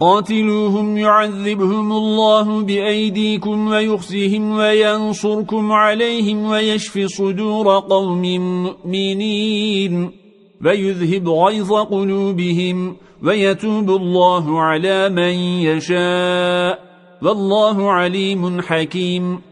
قاتلوهم يعذبهم الله بأيديكم ويخزهم وينصركم عليهم ويشفي صدور قوم مؤمنين. ويذهب غيظ قلوبهم ويتوب الله على من يشاء. والله عليم حكيم.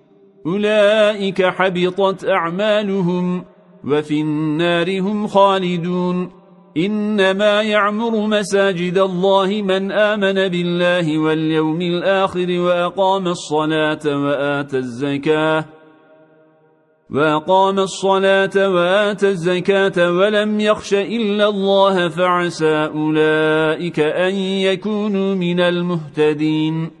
أولئك حبطت أعمالهم وفي النار هم خالدون. إنما يعمر مساجد الله من آمن بالله واليوم الآخر وأقام الصلاة وآت الزكاة وأقام الصلاة وآت الزكاة ولم يخش إلا الله فعسى أولئك أن يكونوا من المهتدين.